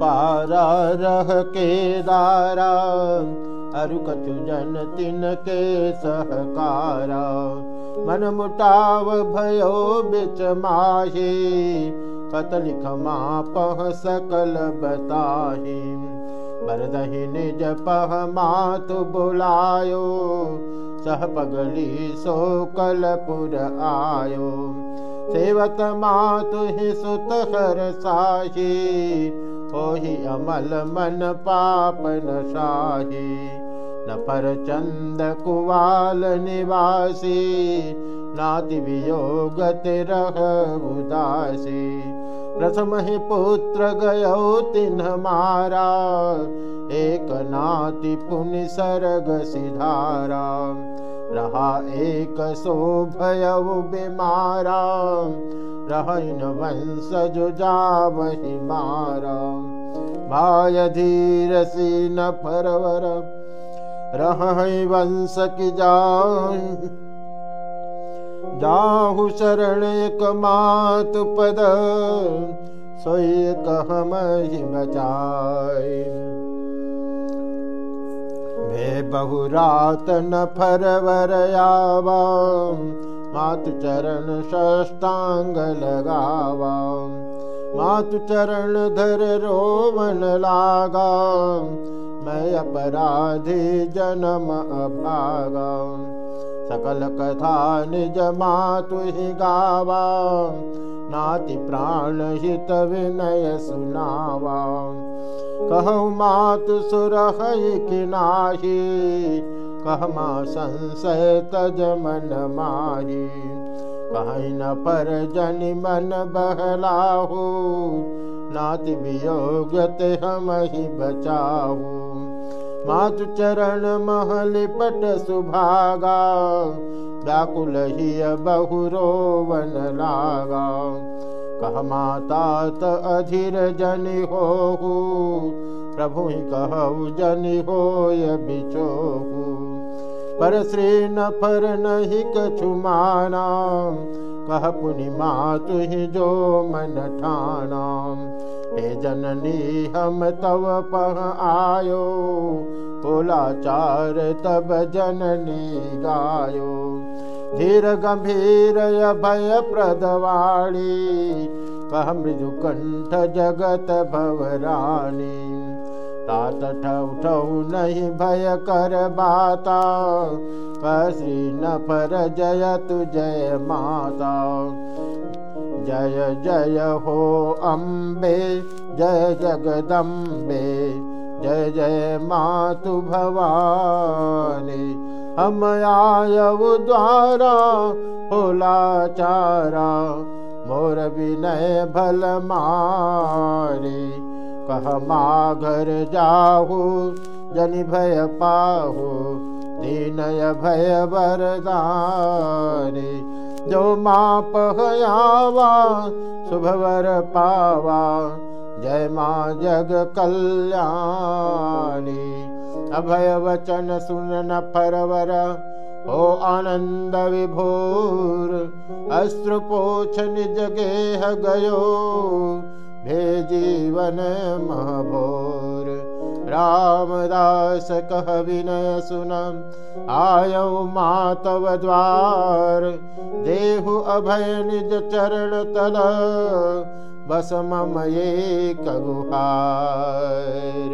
पारा रह के दारा अरु कछु जन के सहकारा। मन मुटाव भयो कतल खमा पह सकल बताही। बरदही निज पह मातु बुलायो सह पगली सो कलपुर आयो सेवत मातु सुत हर साही ओहि अमल मन शाही। न पर चंद कुवाल निवासी, नाति वियोग रह उदासी। प्रथम ही पुत्र गयो तिन्ह मारा, एक नाति पुण्य सरग सिधारा। रहा एक सो भयउ बीमारा। रहन वंश जो जावहि मारा भाय धीर सी न फरवर, रह वंश की जान। जाहु शरण एक मात पद, सोई कह मही बचाई बहु रात न फरवर आवा मातु चरण षष्टांग लगावा मातु चरण धर रोवन लागा मैं अपराधी जन्म अभागा सकल कथा निज मातु ही गावा नाति प्राण हित विनय सुनावा कहु मात सुरह किनाही कह मा संशय तज मन माही। कहीं न पर जन मन बहलाहू नाति वियोग ते हम ही बचाहू। मातु चरण महल पट सुभागा व्याकुल ही बहु रोवन लागा कह माता त अधीर जनि हो प्रभु कहु जन हो बिचोहु। पर श्री न पर नहीं कछु माना, कह पुनि मातु ही जो मन ठाना। हे जननी, हम तव पह आयो, बोला चार तब जननी गायो। धीर गंभीर भय प्रदवाणी कह मृदु कंठ जगत भवरानी तात ठौ नहीं भय कर बाता। कसी न पर जय तु जय माता। जय जय हो अम्बे जय जगदम्बे जय जय मातु भवानी हम आयव द्वारा होला चारा मोर विनय भल मारे। कह माघर जाहु जनि भय पाहु दीनय भय वरदारे। जो माप हयावा शुभवर पावा जय माँ जग कल्याणी अभय वचन सुन न परवर हो आनंद विभोर अश्रुपोछ निज गेह गयो। भे जीवन महभोर रामदास कह विनय सुन। आयो मातव द्वार, देहु अभय निज चरण तल। बस मम ये कगुहार